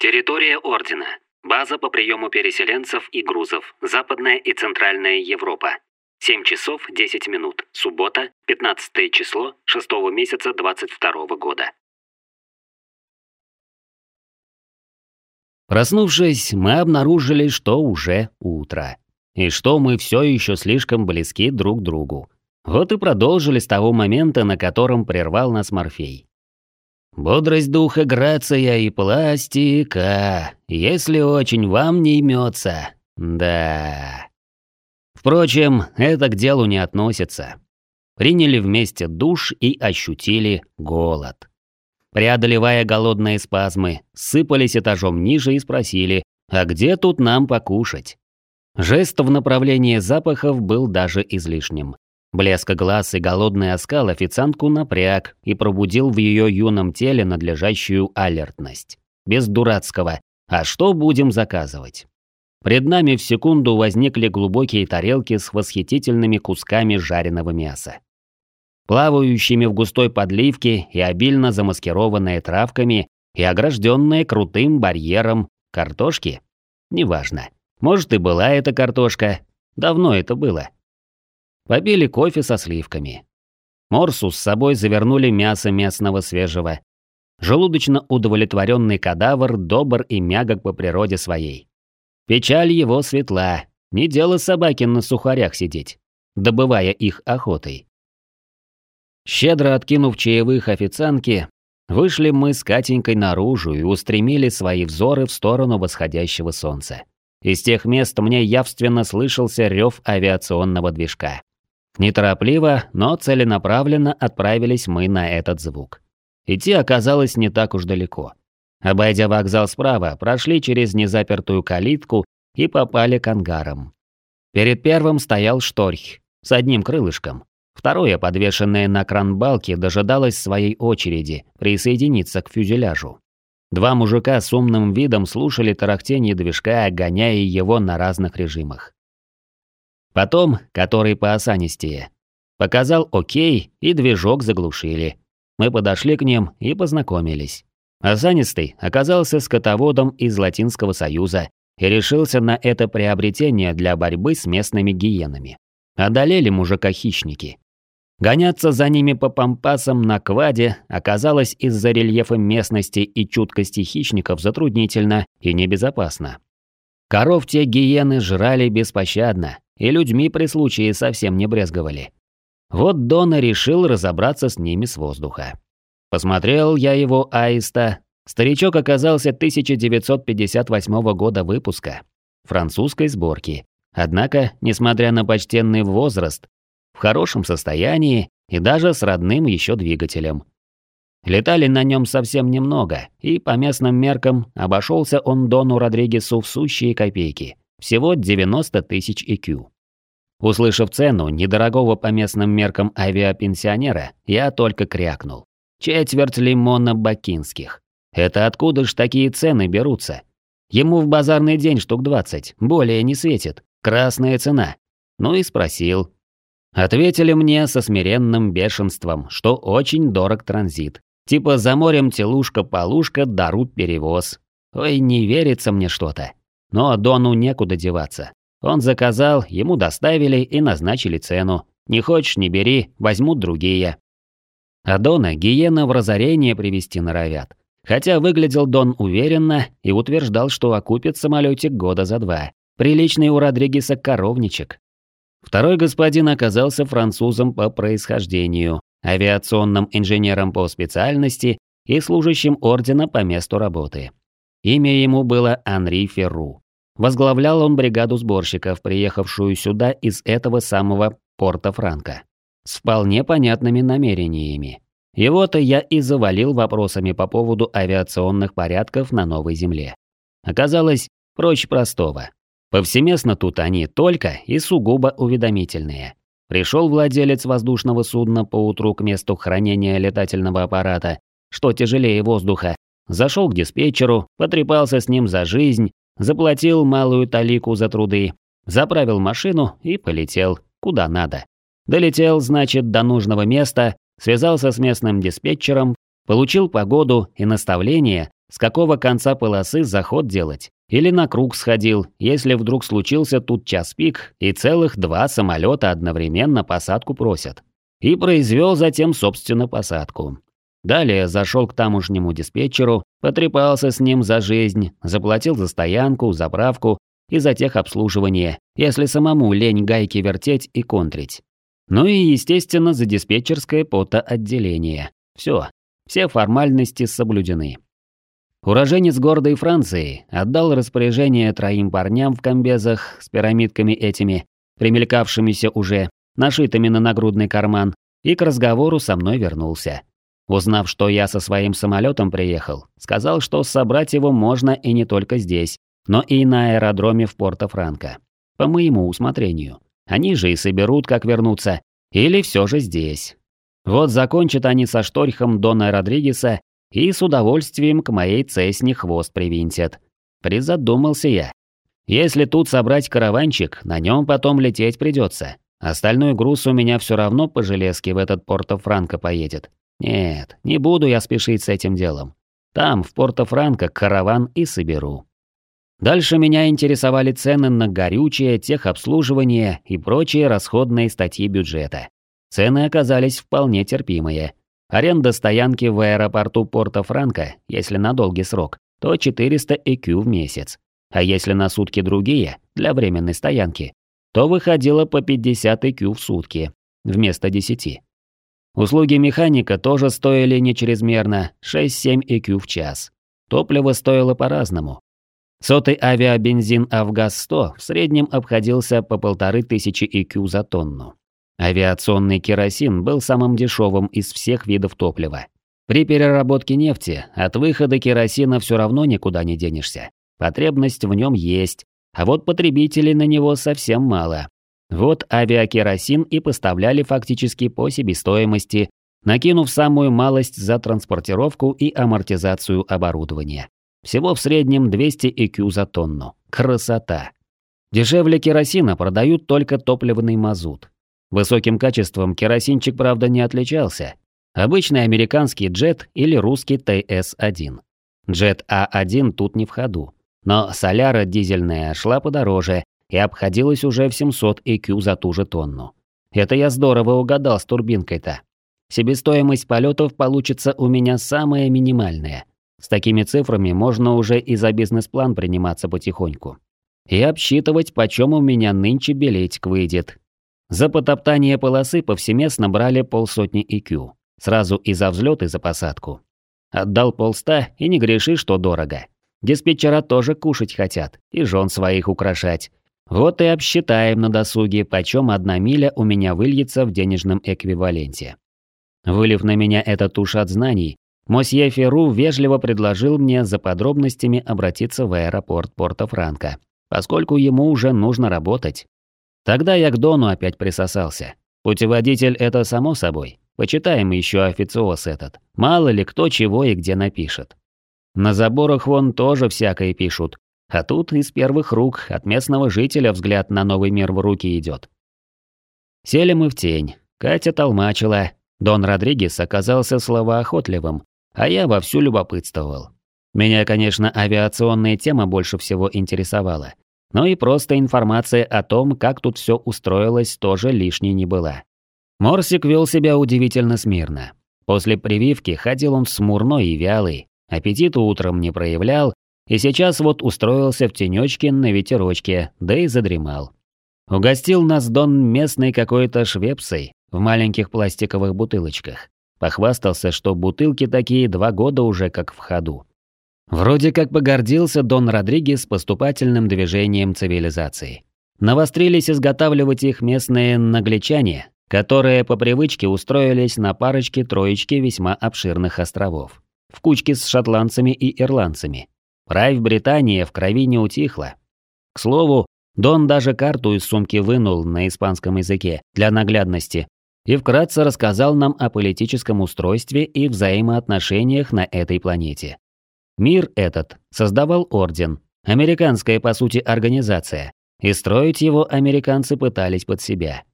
Территория Ордена. База по приему переселенцев и грузов. Западная и Центральная Европа. 7 часов 10 минут. Суббота, 15 число 6 месяца 22 года. Проснувшись, мы обнаружили, что уже утро. И что мы все еще слишком близки друг к другу. Вот и продолжили с того момента, на котором прервал нас Морфей. Бодрость духа, грация и пластика, если очень вам не имется. Да. Впрочем, это к делу не относится. Приняли вместе душ и ощутили голод преодолевая голодные спазмы, сыпались этажом ниже и спросили, а где тут нам покушать? Жест в направлении запахов был даже излишним. Блеск глаз и голодный оскал официантку напряг и пробудил в ее юном теле надлежащую алертность. Без дурацкого «а что будем заказывать?». Пред нами в секунду возникли глубокие тарелки с восхитительными кусками жареного мяса плавающими в густой подливке и обильно замаскированные травками и огражденные крутым барьером картошки? Неважно. Может и была эта картошка. Давно это было. Попили кофе со сливками. Морсу с собой завернули мясо местного свежего. Желудочно удовлетворенный кадавр добр и мягок по природе своей. Печаль его светла. Не дело собаки на сухарях сидеть, добывая их охотой. Щедро откинув чаевых официантки, вышли мы с Катенькой наружу и устремили свои взоры в сторону восходящего солнца. Из тех мест мне явственно слышался рев авиационного движка. Неторопливо, но целенаправленно отправились мы на этот звук. Идти оказалось не так уж далеко. Обойдя вокзал справа, прошли через незапертую калитку и попали к ангарам. Перед первым стоял шторх с одним крылышком. Второе, подвешенное на кран балки, дожидалось своей очереди присоединиться к фюзеляжу. Два мужика с умным видом слушали тарахтение движка, гоняя его на разных режимах. Потом, который по осанистее, показал «Окей» и движок заглушили. Мы подошли к ним и познакомились. Осанистый оказался скотоводом из Латинского Союза и решился на это приобретение для борьбы с местными гиенами. Одолели мужика хищники. Гоняться за ними по пампасам на кваде оказалось из-за рельефа местности и чуткости хищников затруднительно и небезопасно. Коров те гиены жрали беспощадно, и людьми при случае совсем не брезговали. Вот Дона решил разобраться с ними с воздуха. Посмотрел я его аиста. Старичок оказался 1958 года выпуска, французской сборки. Однако, несмотря на почтенный возраст, в хорошем состоянии и даже с родным еще двигателем. Летали на нем совсем немного, и по местным меркам обошелся он Дону Родригесу в сущие копейки, всего 90 тысяч IQ. Услышав цену недорогого по местным меркам авиапенсионера, я только крякнул. Четверть лимона бакинских. Это откуда ж такие цены берутся? Ему в базарный день штук 20, более не светит. Красная цена. Ну и спросил, Ответили мне со смиренным бешенством, что очень дорог транзит. Типа за морем телушка-полушка дарут перевоз. Ой, не верится мне что-то. Но Дону некуда деваться. Он заказал, ему доставили и назначили цену. Не хочешь, не бери, возьмут другие. А Дона гиена в разорение привести норовят. Хотя выглядел Дон уверенно и утверждал, что окупит самолетик года за два. Приличный у Родригеса коровничек. Второй господин оказался французом по происхождению, авиационным инженером по специальности и служащим ордена по месту работы. Имя ему было Анри Ферру. Возглавлял он бригаду сборщиков, приехавшую сюда из этого самого порта Франка. С вполне понятными намерениями. Его-то я и завалил вопросами по поводу авиационных порядков на Новой Земле. Оказалось, проще простого. Повсеместно тут они только и сугубо уведомительные. Пришел владелец воздушного судна поутру к месту хранения летательного аппарата, что тяжелее воздуха, зашел к диспетчеру, потрепался с ним за жизнь, заплатил малую талику за труды, заправил машину и полетел, куда надо. Долетел, значит, до нужного места, связался с местным диспетчером, получил погоду и наставление, с какого конца полосы заход делать, или на круг сходил, если вдруг случился тут час пик и целых два самолета одновременно посадку просят. И произвел затем, собственно, посадку. Далее зашел к тамошнему диспетчеру, потрепался с ним за жизнь, заплатил за стоянку, заправку и за техобслуживание, если самому лень гайки вертеть и контрить. Ну и, естественно, за диспетчерское потоотделение. Все, все формальности соблюдены. Уроженец гордой Франции отдал распоряжение троим парням в комбезах с пирамидками этими, примелькавшимися уже, нашитыми на нагрудный карман, и к разговору со мной вернулся. Узнав, что я со своим самолетом приехал, сказал, что собрать его можно и не только здесь, но и на аэродроме в Порто-Франко. По моему усмотрению. Они же и соберут, как вернуться. Или все же здесь. Вот закончат они со шторхом Дона Родригеса и с удовольствием к моей цесне хвост привинтят. Призадумался я. Если тут собрать караванчик, на нем потом лететь придется. Остальной груз у меня все равно по железке в этот Порто-Франко поедет. Нет, не буду я спешить с этим делом. Там, в Порто-Франко, караван и соберу. Дальше меня интересовали цены на горючее, техобслуживание и прочие расходные статьи бюджета. Цены оказались вполне терпимые. Аренда стоянки в аэропорту Порто-Франко, если на долгий срок, то 400 ЭКЮ в месяц. А если на сутки другие, для временной стоянки, то выходило по 50 ЭКЮ в сутки, вместо 10. Услуги механика тоже стоили не чрезмерно, 6-7 ЭКЮ в час. Топливо стоило по-разному, Сотый авиабензин «Авгаз-100» в среднем обходился по полторы тысячи ИКЮ за тонну. Авиационный керосин был самым дешевым из всех видов топлива. При переработке нефти от выхода керосина все равно никуда не денешься. Потребность в нем есть, а вот потребителей на него совсем мало. Вот авиакеросин и поставляли фактически по себестоимости, накинув самую малость за транспортировку и амортизацию оборудования. Всего в среднем 200 ЭКЮ за тонну. Красота. Дешевле керосина продают только топливный мазут. Высоким качеством керосинчик, правда, не отличался. Обычный американский джет или русский ТС-1. Джет А1 тут не в ходу. Но соляра дизельная шла подороже и обходилась уже в 700 ЭКЮ за ту же тонну. Это я здорово угадал с турбинкой-то. Себестоимость полетов получится у меня самая минимальная. С такими цифрами можно уже и за бизнес-план приниматься потихоньку. И обсчитывать, почем у меня нынче билетик выйдет. За потоптание полосы повсеместно брали полсотни ИКЮ. Сразу и за взлет, и за посадку. Отдал полста, и не греши, что дорого. Диспетчера тоже кушать хотят, и жен своих украшать. Вот и обсчитаем на досуге, почем одна миля у меня выльется в денежном эквиваленте. Вылив на меня этот туш от знаний, Мосье Феру вежливо предложил мне за подробностями обратиться в аэропорт Порто-Франко, поскольку ему уже нужно работать. Тогда я к Дону опять присосался. Путеводитель – это само собой. Почитаем еще официоз этот. Мало ли кто чего и где напишет. На заборах вон тоже всякое пишут. А тут из первых рук от местного жителя взгляд на новый мир в руки идет. Сели мы в тень. Катя толмачила. Дон Родригес оказался словоохотливым, а я вовсю любопытствовал. Меня, конечно, авиационная тема больше всего интересовала. Но и просто информация о том, как тут все устроилось, тоже лишней не была. Морсик вел себя удивительно смирно. После прививки ходил он смурной и вялый, аппетита утром не проявлял, и сейчас вот устроился в тенечке на ветерочке, да и задремал. Угостил нас Дон местной какой-то швепсой в маленьких пластиковых бутылочках. Похвастался, что бутылки такие два года уже как в ходу. Вроде как погордился Дон Родригес поступательным движением цивилизации. Навострились изготавливать их местные нагличане, которые по привычке устроились на парочке-троечке весьма обширных островов. В кучке с шотландцами и ирландцами. Правь Британия в крови не утихла. К слову, Дон даже карту из сумки вынул на испанском языке для наглядности, и вкратце рассказал нам о политическом устройстве и взаимоотношениях на этой планете. Мир этот создавал Орден, американская по сути организация, и строить его американцы пытались под себя.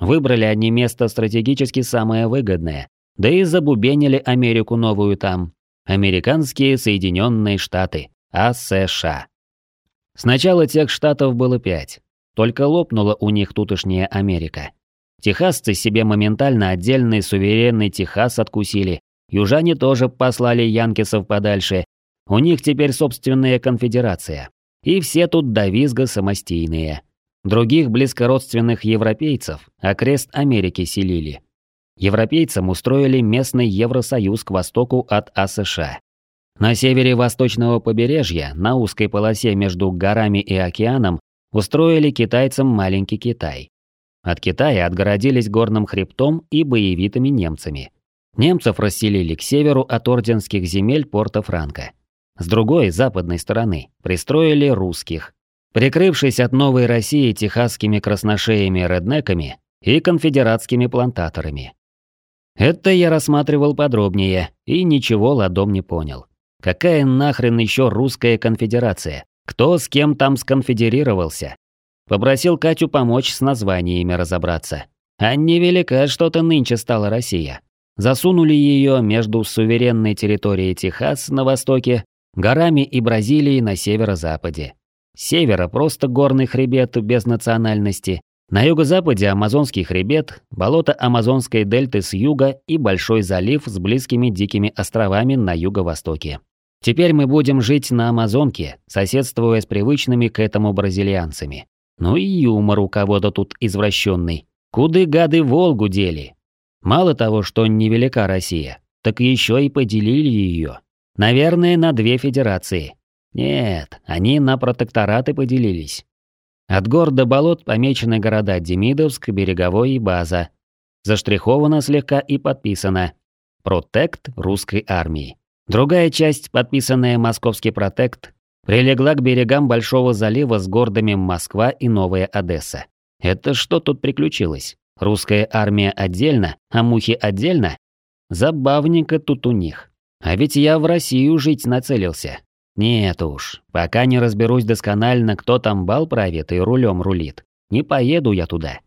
Выбрали они место стратегически самое выгодное, да и забубенили Америку новую там. Американские Соединенные Штаты, АСШ. Сначала тех штатов было пять, только лопнула у них тутошняя Америка. Техасцы себе моментально отдельный суверенный Техас откусили, южане тоже послали янкисов подальше, у них теперь собственная конфедерация. И все тут до визга самостийные. Других близкородственных европейцев окрест Америки селили. Европейцам устроили местный Евросоюз к востоку от АСШ. На севере восточного побережья, на узкой полосе между горами и океаном, устроили китайцам маленький Китай. От Китая отгородились горным хребтом и боевитыми немцами. Немцев расселили к северу от орденских земель порта Франко. С другой, западной стороны, пристроили русских, прикрывшись от новой России техасскими красношеями-реднеками и конфедератскими плантаторами. Это я рассматривал подробнее и ничего ладом не понял. Какая нахрен еще русская конфедерация? Кто с кем там сконфедерировался? Попросил Катю помочь с названиями разобраться. А невелика что-то нынче стала Россия. Засунули ее между суверенной территорией Техас на востоке горами и Бразилией на северо-западе. Севера просто горный хребет без национальности, на юго-западе Амазонский хребет, болото Амазонской дельты с юга и большой залив с близкими дикими островами на юго-востоке. Теперь мы будем жить на Амазонке, соседствуя с привычными к этому бразильянцами. Ну и юмор у кого-то тут извращенный. Куды гады Волгу дели? Мало того, что невелика Россия, так еще и поделили ее. Наверное, на две федерации. Нет, они на протектораты поделились. От гор до болот помечены города Демидовск, Береговой и База. Заштриховано слегка и подписано «Протект русской армии». Другая часть, подписанная «Московский протект», прилегла к берегам Большого залива с городами Москва и Новая Одесса. Это что тут приключилось? Русская армия отдельно, а мухи отдельно? Забавненько тут у них. А ведь я в Россию жить нацелился. Нет уж, пока не разберусь досконально, кто там бал правит и рулем рулит. Не поеду я туда.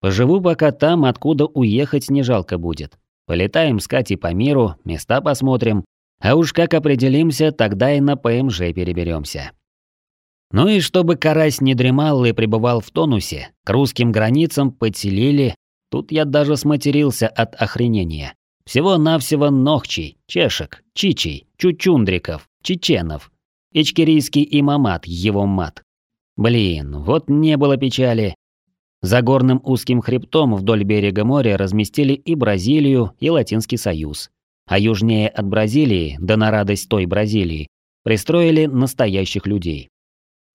Поживу пока там, откуда уехать не жалко будет. Полетаем с Катей по миру, места посмотрим. А уж как определимся, тогда и на ПМЖ переберемся. Ну и чтобы карась не дремал и пребывал в тонусе, к русским границам подселили, тут я даже сматерился от охренения. Всего-навсего ногчий, чешек, чичей, чучундриков, чеченов. Ичкерийский имамат, его мат. Блин, вот не было печали. За горным узким хребтом вдоль берега моря разместили и Бразилию, и Латинский Союз. А южнее от Бразилии, да на радость той Бразилии, пристроили настоящих людей.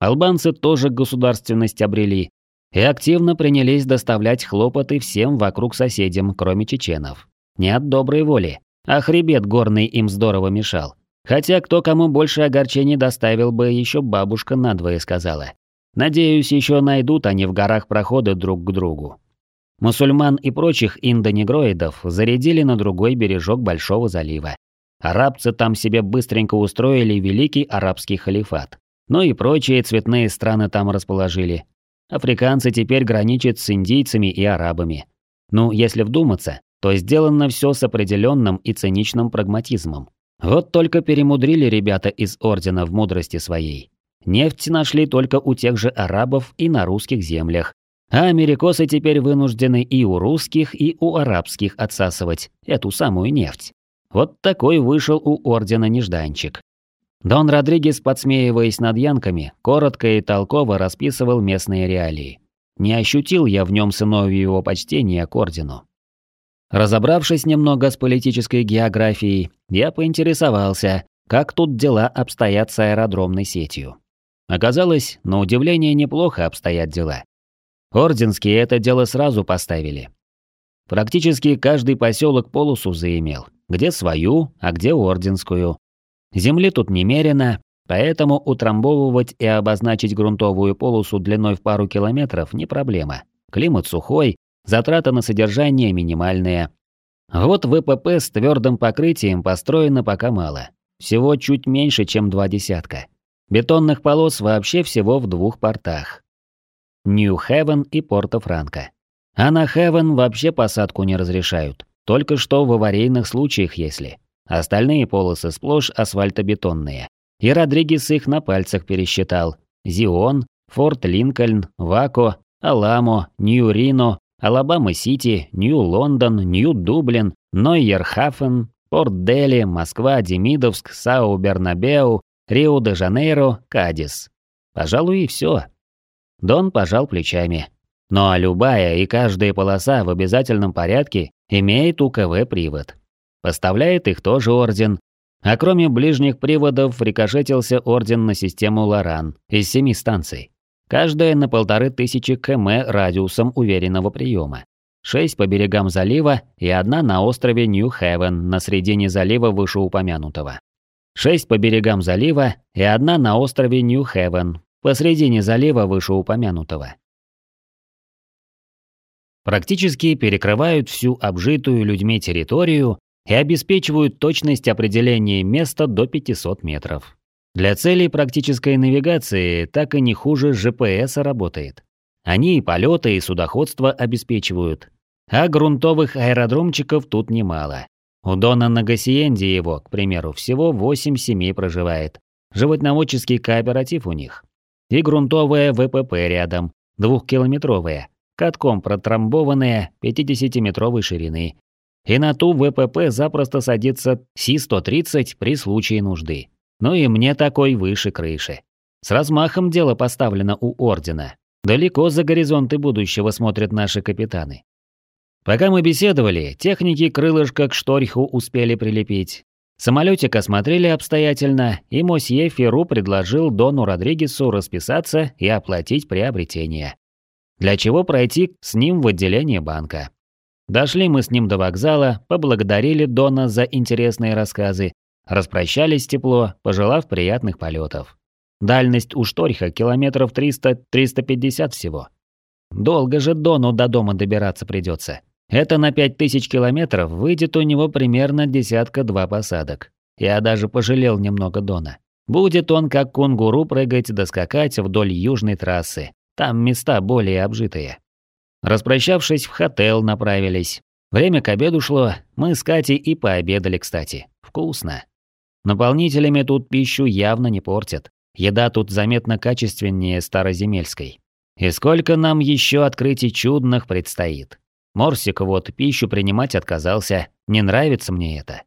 Албанцы тоже государственность обрели и активно принялись доставлять хлопоты всем вокруг соседям, кроме чеченов. Не от доброй воли, а хребет горный им здорово мешал. Хотя кто кому больше огорчений доставил бы, еще бабушка надвое сказала. Надеюсь, еще найдут они в горах проходы друг к другу. Мусульман и прочих индонегроидов зарядили на другой бережок Большого залива. Арабцы там себе быстренько устроили Великий Арабский халифат. Ну и прочие цветные страны там расположили. Африканцы теперь граничат с индийцами и арабами. Ну, если вдуматься, то сделано все с определенным и циничным прагматизмом. Вот только перемудрили ребята из Ордена в мудрости своей. Нефть нашли только у тех же арабов и на русских землях. А америкосы теперь вынуждены и у русских, и у арабских отсасывать эту самую нефть. Вот такой вышел у Ордена нежданчик. Дон Родригес, подсмеиваясь над янками, коротко и толково расписывал местные реалии. Не ощутил я в нем сыновьего почтения к Ордену. Разобравшись немного с политической географией, я поинтересовался, как тут дела обстоят с аэродромной сетью. Оказалось, на удивление неплохо обстоят дела. Орденские это дело сразу поставили. Практически каждый поселок полосу заимел, где свою, а где орденскую. Земли тут немерено, поэтому утрамбовывать и обозначить грунтовую полосу длиной в пару километров не проблема. Климат сухой, Затраты на содержание минимальные. Вот ВПП с твердым покрытием построено пока мало. Всего чуть меньше, чем два десятка. Бетонных полос вообще всего в двух портах. Нью-Хевен и Порто-Франко. А на Хевен вообще посадку не разрешают. Только что в аварийных случаях, если. Остальные полосы сплошь асфальтобетонные. И Родригес их на пальцах пересчитал. Зион, Форт Линкольн, Вако, Аламо, Нью-Рино, Алабама-Сити, Нью-Лондон, Нью-Дублин, Нойерхафен, Порт-Дели, Москва, Демидовск, Сау-Бернабеу, Рио-де-Жанейро, Кадис. Пожалуй, и все. Дон пожал плечами. Ну а любая и каждая полоса в обязательном порядке имеет УКВ-привод. Поставляет их тоже орден. А кроме ближних приводов рикошетился орден на систему Лоран из семи станций. Каждая на полторы тысячи км радиусом уверенного приема. Шесть по берегам залива и одна на острове Нью-Хевен на середине залива вышеупомянутого. Шесть по берегам залива и одна на острове Нью-Хевен посредине залива вышеупомянутого. Практически перекрывают всю обжитую людьми территорию и обеспечивают точность определения места до 500 метров. Для целей практической навигации так и не хуже ЖПС работает. Они и полеты, и судоходство обеспечивают. А грунтовых аэродромчиков тут немало. У Дона на Гассиенде его, к примеру, всего 8 семей проживает. Животноводческий кооператив у них. И грунтовая ВПП рядом, двухкилометровая, катком протрамбованная 50-метровой ширины. И на ту ВПП запросто садится Си-130 при случае нужды. Ну и мне такой выше крыши. С размахом дело поставлено у Ордена. Далеко за горизонты будущего смотрят наши капитаны. Пока мы беседовали, техники крылышко к шторху успели прилепить. Самолетик осмотрели обстоятельно, и мосье Феру предложил Дону Родригесу расписаться и оплатить приобретение. Для чего пройти с ним в отделение банка. Дошли мы с ним до вокзала, поблагодарили Дона за интересные рассказы, распрощались тепло, пожелав приятных полетов. Дальность у Шторха километров 300-350 всего. Долго же Дону до дома добираться придется. Это на 5000 километров выйдет у него примерно десятка-два посадок. Я даже пожалел немного Дона. Будет он как кунгуру прыгать да скакать вдоль южной трассы. Там места более обжитые. Распрощавшись, в хотел направились. Время к обеду шло, мы с Катей и пообедали, кстати. Вкусно. Наполнителями тут пищу явно не портят. Еда тут заметно качественнее староземельской. И сколько нам еще открытий чудных предстоит. Морсик вот пищу принимать отказался, не нравится мне это.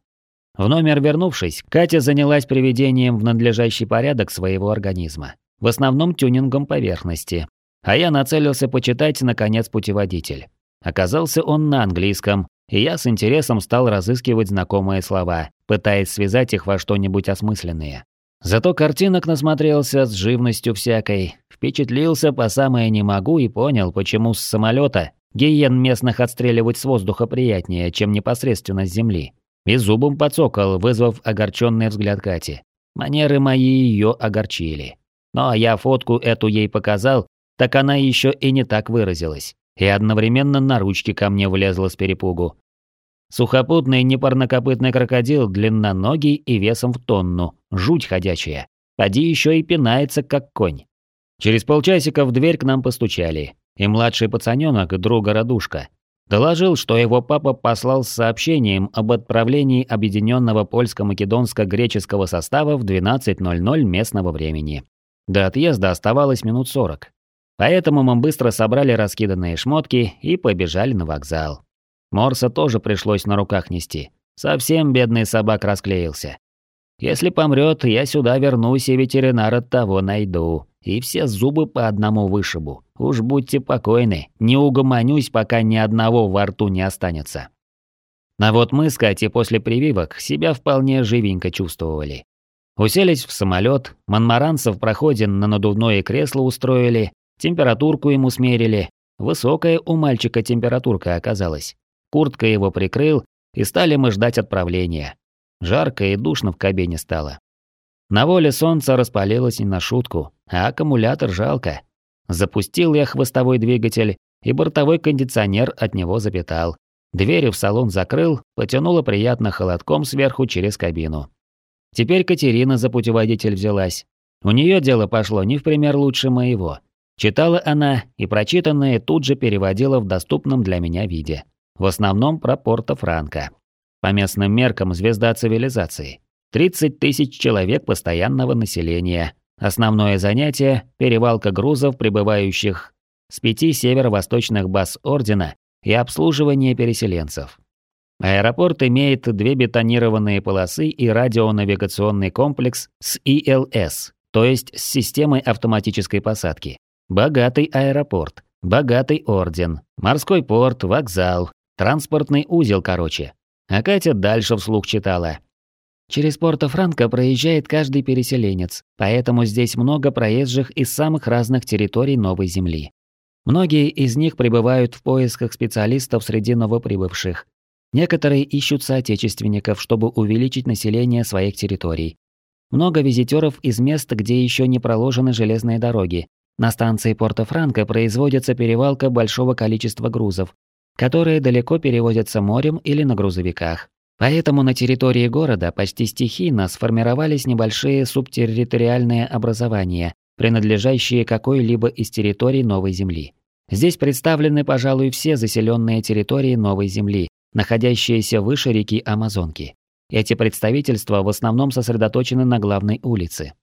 В номер вернувшись, Катя занялась приведением в надлежащий порядок своего организма, в основном тюнингом поверхности. А я нацелился почитать, наконец, путеводитель. Оказался он на английском, и я с интересом стал разыскивать знакомые слова, пытаясь связать их во что-нибудь осмысленное. Зато картинок насмотрелся с живностью всякой, впечатлился по самое не могу и понял, почему с самолета Гиен местных отстреливать с воздуха приятнее, чем непосредственно с земли. И зубом подсокол, вызвав огорченный взгляд Кати. Манеры мои ее огорчили. Но я фотку эту ей показал, так она еще и не так выразилась. И одновременно на ручки ко мне влезла с перепугу. Сухопутный непарнокопытный крокодил длинноногий и весом в тонну, жуть ходячая. Поди еще и пинается, как конь. Через полчасика в дверь к нам постучали и младший пацанёнок, друга Радушка, доложил, что его папа послал с сообщением об отправлении объединенного польско-македонско-греческого состава в 12.00 местного времени. До отъезда оставалось минут 40. Поэтому мы быстро собрали раскиданные шмотки и побежали на вокзал. Морса тоже пришлось на руках нести. Совсем бедный собак расклеился. Если помрет, я сюда вернусь и ветеринара того найду и все зубы по одному вышибу. Уж будьте покойны, не угомонюсь, пока ни одного во рту не останется. А вот мы с Катей после прививок себя вполне живенько чувствовали. Уселись в самолет, Монмаранца в проходе на надувное кресло устроили, температурку ему смерили. Высокая у мальчика температурка оказалась. Куртка его прикрыл, и стали мы ждать отправления. Жарко и душно в кабине стало. На воле солнца распалилось не на шутку, а аккумулятор жалко. Запустил я хвостовой двигатель, и бортовой кондиционер от него запитал. Двери в салон закрыл, потянуло приятно холодком сверху через кабину. Теперь Катерина за путеводитель взялась. У нее дело пошло не в пример лучше моего. Читала она, и прочитанное тут же переводила в доступном для меня виде. В основном про Порто-Франко. По местным меркам звезда цивилизации. 30 тысяч человек постоянного населения. Основное занятие – перевалка грузов, прибывающих с пяти северо-восточных баз Ордена и обслуживание переселенцев. Аэропорт имеет две бетонированные полосы и радионавигационный комплекс с ИЛС, то есть с системой автоматической посадки. Богатый аэропорт, богатый орден, морской порт, вокзал, транспортный узел, короче. А Катя дальше вслух читала. Через Порто-Франко проезжает каждый переселенец, поэтому здесь много проезжих из самых разных территорий Новой Земли. Многие из них пребывают в поисках специалистов среди новоприбывших. Некоторые ищут соотечественников, чтобы увеличить население своих территорий. Много визитеров из мест, где еще не проложены железные дороги. На станции Порто-Франко производится перевалка большого количества грузов, которые далеко перевозятся морем или на грузовиках. Поэтому на территории города почти стихийно сформировались небольшие субтерриториальные образования, принадлежащие какой-либо из территорий Новой Земли. Здесь представлены, пожалуй, все заселенные территории Новой Земли, находящиеся выше реки Амазонки. Эти представительства в основном сосредоточены на главной улице.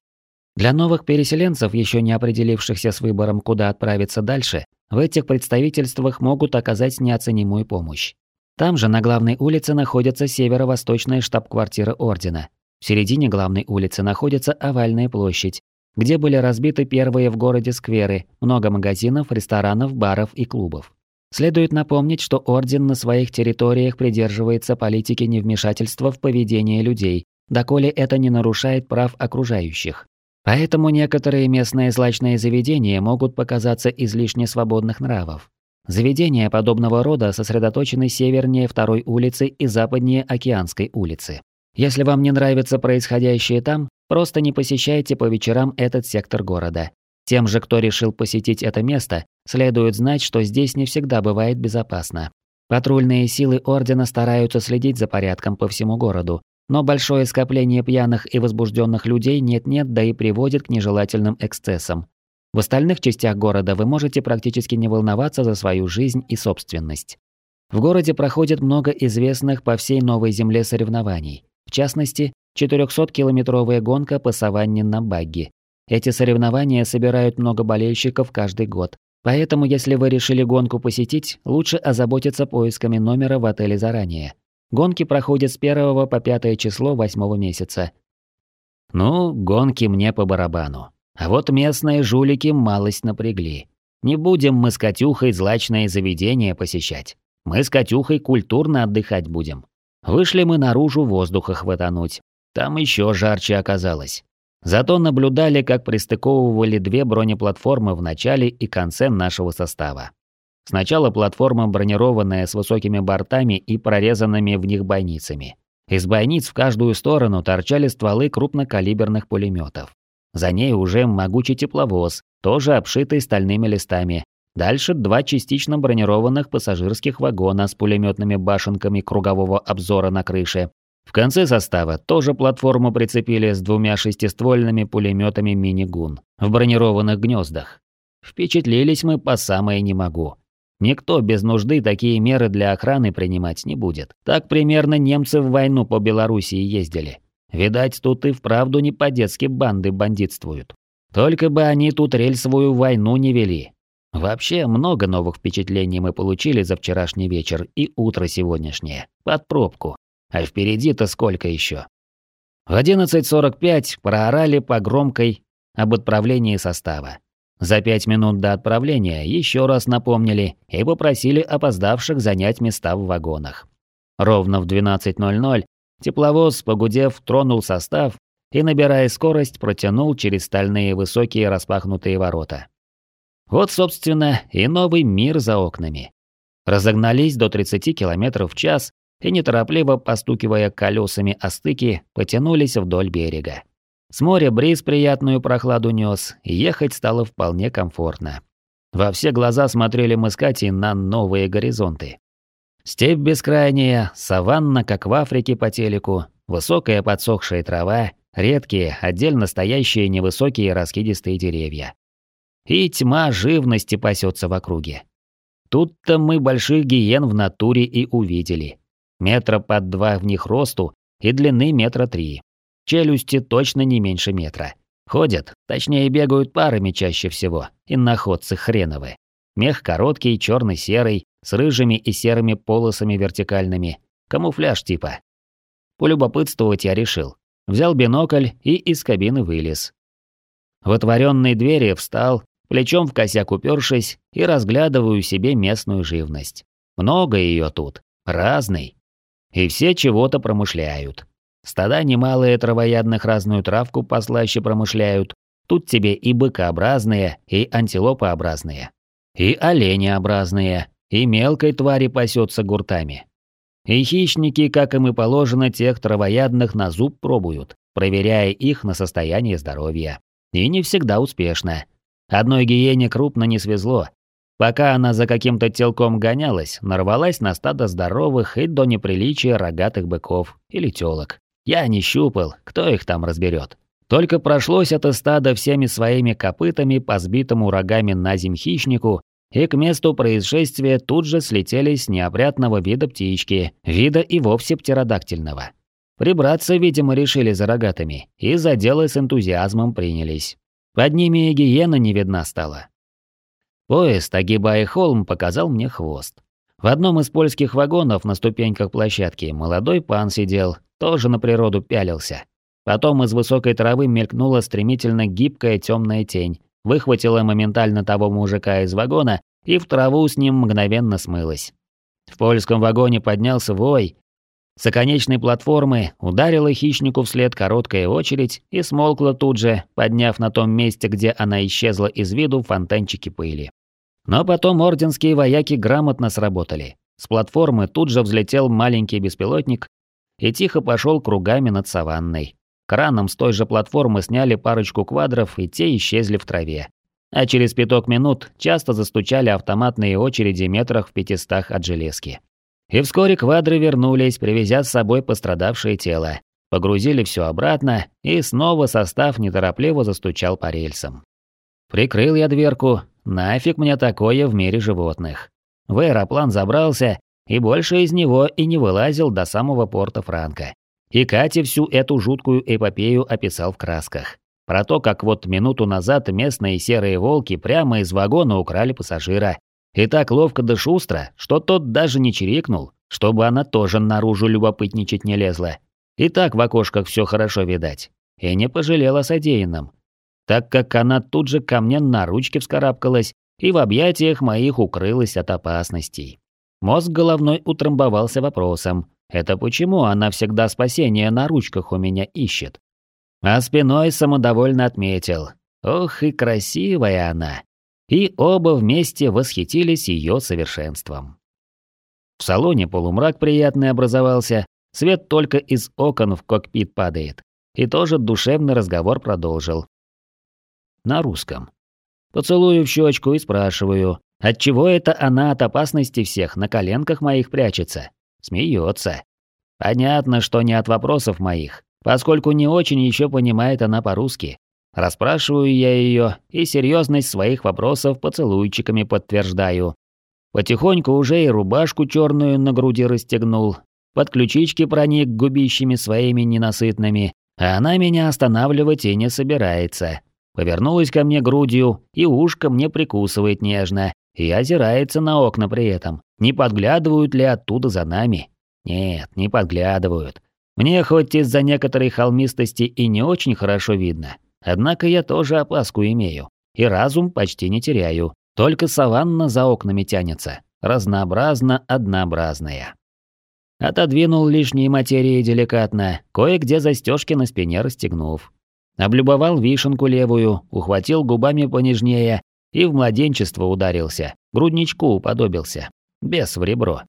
Для новых переселенцев, еще не определившихся с выбором, куда отправиться дальше, в этих представительствах могут оказать неоценимую помощь. Там же на главной улице находится северо-восточная штаб-квартира Ордена. В середине главной улицы находится овальная площадь, где были разбиты первые в городе скверы, много магазинов, ресторанов, баров и клубов. Следует напомнить, что Орден на своих территориях придерживается политики невмешательства в поведение людей, доколе это не нарушает прав окружающих. Поэтому некоторые местные злачные заведения могут показаться излишне свободных нравов. Заведения подобного рода сосредоточены севернее второй улицы и западнее Океанской улицы. Если вам не нравится происходящее там, просто не посещайте по вечерам этот сектор города. Тем же, кто решил посетить это место, следует знать, что здесь не всегда бывает безопасно. Патрульные силы Ордена стараются следить за порядком по всему городу, но большое скопление пьяных и возбужденных людей нет-нет, да и приводит к нежелательным эксцессам. В остальных частях города вы можете практически не волноваться за свою жизнь и собственность. В городе проходит много известных по всей Новой Земле соревнований. В частности, 400-километровая гонка по саванне на багги. Эти соревнования собирают много болельщиков каждый год. Поэтому, если вы решили гонку посетить, лучше озаботиться поисками номера в отеле заранее. Гонки проходят с 1 по 5 число 8 месяца. Ну, гонки мне по барабану. А вот местные жулики малость напрягли. Не будем мы с Катюхой злачное заведение посещать. Мы с Катюхой культурно отдыхать будем. Вышли мы наружу воздуха хватануть. Там еще жарче оказалось. Зато наблюдали, как пристыковывали две бронеплатформы в начале и конце нашего состава. Сначала платформа бронированная с высокими бортами и прорезанными в них бойницами. Из бойниц в каждую сторону торчали стволы крупнокалиберных пулеметов. За ней уже могучий тепловоз, тоже обшитый стальными листами. Дальше два частично бронированных пассажирских вагона с пулеметными башенками кругового обзора на крыше. В конце состава тоже платформу прицепили с двумя шестиствольными пулеметами мини-гун в бронированных гнездах. Впечатлились мы по самое не могу. Никто без нужды такие меры для охраны принимать не будет. Так примерно немцы в войну по Белоруссии ездили. Видать, тут и вправду не по-детски банды бандитствуют. Только бы они тут рельсовую войну не вели. Вообще, много новых впечатлений мы получили за вчерашний вечер и утро сегодняшнее. Под пробку. А впереди-то сколько еще? В 11.45 проорали по громкой об отправлении состава. За пять минут до отправления еще раз напомнили и попросили опоздавших занять места в вагонах. Ровно в 12.00 Тепловоз, погудев, тронул состав и, набирая скорость, протянул через стальные высокие распахнутые ворота. Вот, собственно, и новый мир за окнами. Разогнались до 30 км в час и, неторопливо постукивая колесами о стыки, потянулись вдоль берега. С моря бриз приятную прохладу нес, и ехать стало вполне комфортно. Во все глаза смотрели мы с Катей на новые горизонты. Степь бескрайняя, саванна, как в Африке по телеку, высокая подсохшая трава, редкие, отдельно стоящие невысокие раскидистые деревья. И тьма живности пасется в округе. Тут-то мы больших гиен в натуре и увидели. метра под два в них росту и длины метра три. Челюсти точно не меньше метра. Ходят, точнее бегают парами чаще всего, и находцы хреновы. Мех короткий, черный серый с рыжими и серыми полосами вертикальными. Камуфляж типа. Полюбопытствовать я решил. Взял бинокль и из кабины вылез. В отворенной двери встал, плечом в косяк упершись, и разглядываю себе местную живность. Много ее тут, разной. И все чего-то промышляют. Стада немалые травоядных разную травку послаще промышляют. Тут тебе и быкообразные, и антилопообразные, и оленеобразные, и мелкой твари пасется гуртами. И хищники, как им и положено, тех травоядных на зуб пробуют, проверяя их на состояние здоровья. И не всегда успешно. Одной гиене крупно не свезло. Пока она за каким-то телком гонялась, нарвалась на стадо здоровых и до неприличия рогатых быков или телок. Я не щупал, кто их там разберет. Только прошлось это стадо всеми своими копытами по сбитому рогами на зим хищнику, и к месту происшествия тут же слетелись неопрятного вида птички, вида и вовсе птеродактильного. Прибраться, видимо, решили за рогатыми, и за дело с энтузиазмом принялись. Под ними и гиена не видна стала. Поезд, огибая холм, показал мне хвост. В одном из польских вагонов на ступеньках площадки молодой пан сидел, тоже на природу пялился. Потом из высокой травы мелькнула стремительно гибкая темная тень, выхватила моментально того мужика из вагона и в траву с ним мгновенно смылась. В польском вагоне поднялся вой. С оконечной платформы ударила хищнику вслед короткая очередь и смолкла тут же, подняв на том месте, где она исчезла из виду фонтанчики пыли. Но потом орденские вояки грамотно сработали. С платформы тут же взлетел маленький беспилотник и тихо пошел кругами над саванной. Краном с той же платформы сняли парочку квадров, и те исчезли в траве. А через пяток минут часто застучали автоматные очереди метрах в пятистах от железки. И вскоре квадры вернулись, привезя с собой пострадавшее тело. Погрузили все обратно, и снова состав неторопливо застучал по рельсам. Прикрыл я дверку, нафиг мне такое в мире животных. В аэроплан забрался и больше из него и не вылазил до самого порта Франка. И Кате всю эту жуткую эпопею описал в красках. Про то, как вот минуту назад местные серые волки прямо из вагона украли пассажира. И так ловко да шустро, что тот даже не чирикнул, чтобы она тоже наружу любопытничать не лезла. И так в окошках все хорошо видать. И не пожалела содеянным. Так как она тут же ко мне на ручке вскарабкалась и в объятиях моих укрылась от опасностей. Мозг головной утрамбовался вопросом, это почему она всегда спасение на ручках у меня ищет? А спиной самодовольно отметил, ох и красивая она. И оба вместе восхитились ее совершенством. В салоне полумрак приятный образовался, свет только из окон в кокпит падает. И тоже душевный разговор продолжил. На русском. Поцелую в щечку и спрашиваю, Отчего это она от опасности всех на коленках моих прячется? Смеется. Понятно, что не от вопросов моих, поскольку не очень еще понимает она по-русски. Расспрашиваю я ее и серьезность своих вопросов поцелуйчиками подтверждаю. Потихоньку уже и рубашку черную на груди расстегнул, под ключички проник губищами своими ненасытными, а она меня останавливать и не собирается. Повернулась ко мне грудью и ушко мне прикусывает нежно, и озирается на окна при этом. Не подглядывают ли оттуда за нами? Нет, не подглядывают. Мне хоть из-за некоторой холмистости и не очень хорошо видно, однако я тоже опаску имею. И разум почти не теряю. Только саванна за окнами тянется, разнообразно однообразная. Отодвинул лишние материи деликатно, кое-где застежки на спине расстегнув. Облюбовал вишенку левую, ухватил губами понежнее и в младенчество ударился, грудничку уподобился. Без в ребро.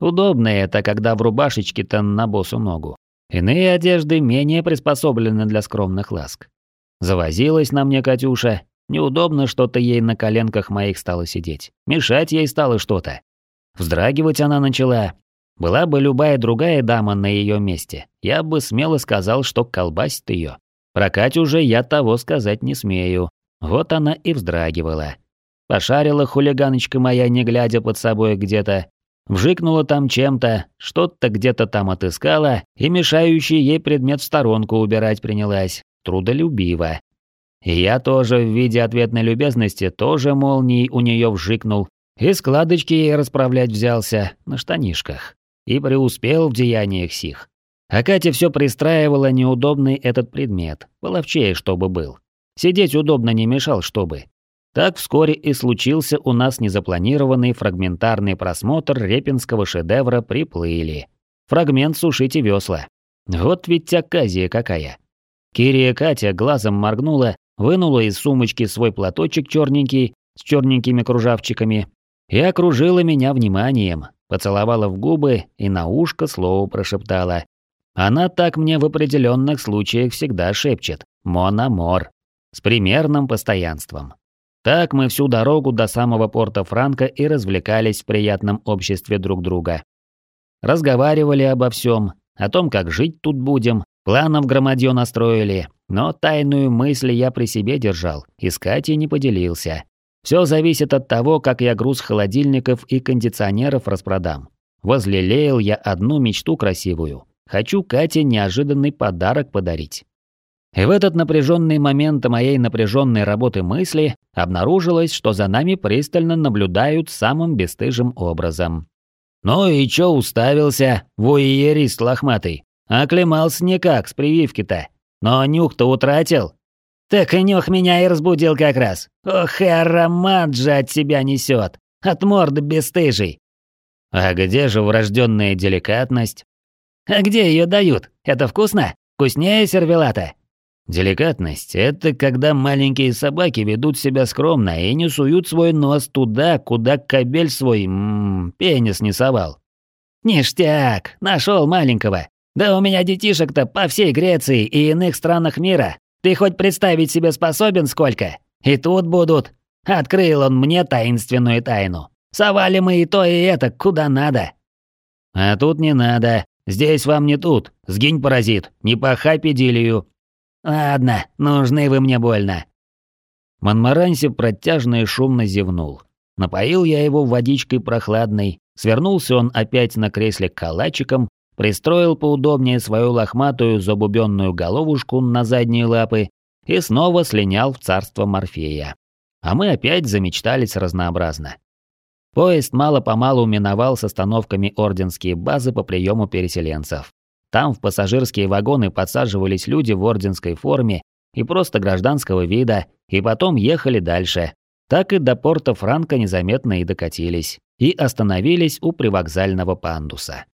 Удобно это, когда в рубашечке-то на босу ногу. Иные одежды менее приспособлены для скромных ласк. Завозилась на мне Катюша. Неудобно что-то ей на коленках моих стало сидеть. Мешать ей стало что-то. Вздрагивать она начала. Была бы любая другая дама на ее месте, я бы смело сказал, что колбасит ее. Про Катю же я того сказать не смею. Вот она и вздрагивала. Пошарила хулиганочка моя, не глядя под собой где-то, Вжикнула там чем-то, что-то где-то там отыскала и мешающий ей предмет в сторонку убирать принялась, трудолюбиво. И я тоже в виде ответной любезности тоже молнией у нее вжикнул и складочки ей расправлять взялся на штанишках. И преуспел в деяниях сих. А Катя все пристраивала неудобный этот предмет, половчее, чтобы был. Сидеть удобно не мешал, чтобы. Так вскоре и случился у нас незапланированный фрагментарный просмотр репинского шедевра «Приплыли». Фрагмент «Сушите весла». Вот ведь оказия какая. Кирия Катя глазом моргнула, вынула из сумочки свой платочек черненький с черненькими кружавчиками и окружила меня вниманием, поцеловала в губы и на ушко слово прошептала. Она так мне в определенных случаях всегда шепчет «Mon amour» с примерным постоянством. Так мы всю дорогу до самого Порто-Франко и развлекались в приятном обществе друг друга. Разговаривали обо всем, о том, как жить тут будем, планов громадье настроили, но тайную мысль я при себе держал и с Катей не поделился. Все зависит от того, как я груз холодильников и кондиционеров распродам. Возлелеял я одну мечту красивую. Хочу Кате неожиданный подарок подарить. И в этот напряженный момент моей напряженной работы мысли обнаружилось, что за нами пристально наблюдают самым бесстыжим образом. «Ну и чё уставился, вуиерист лохматый? Оклемался никак с прививки-то. Но нюх-то утратил». «Так и нюх меня и разбудил как раз. Ох, и аромат же от тебя несет. От морды бесстыжий». «А где же врожденная деликатность?» «А где ее дают? Это вкусно? Вкуснее сервелата?» Деликатность – это когда маленькие собаки ведут себя скромно и не суют свой нос туда, куда кобель свой м -м, пенис не совал. «Ништяк! Нашел маленького! Да у меня детишек-то по всей Греции и иных странах мира. Ты хоть представить себе способен сколько? И тут будут. Открыл он мне таинственную тайну. Совали мы и то, и это, куда надо». «А тут не надо. Здесь вам не тут. Сгинь, паразит, не пахай педилию. «Ладно, нужны вы мне больно». Монмаранси протяжно и шумно зевнул. Напоил я его водичкой прохладной, свернулся он опять на кресле калачиком, пристроил поудобнее свою лохматую забубенную головушку на задние лапы и снова слинял в царство Морфея. А мы опять замечтались разнообразно. Поезд мало-помалу миновал с остановками орденские базы по приему переселенцев. Там в пассажирские вагоны подсаживались люди в орденской форме и просто гражданского вида, и потом ехали дальше. Так и до порта Франка незаметно и докатились, и остановились у привокзального пандуса.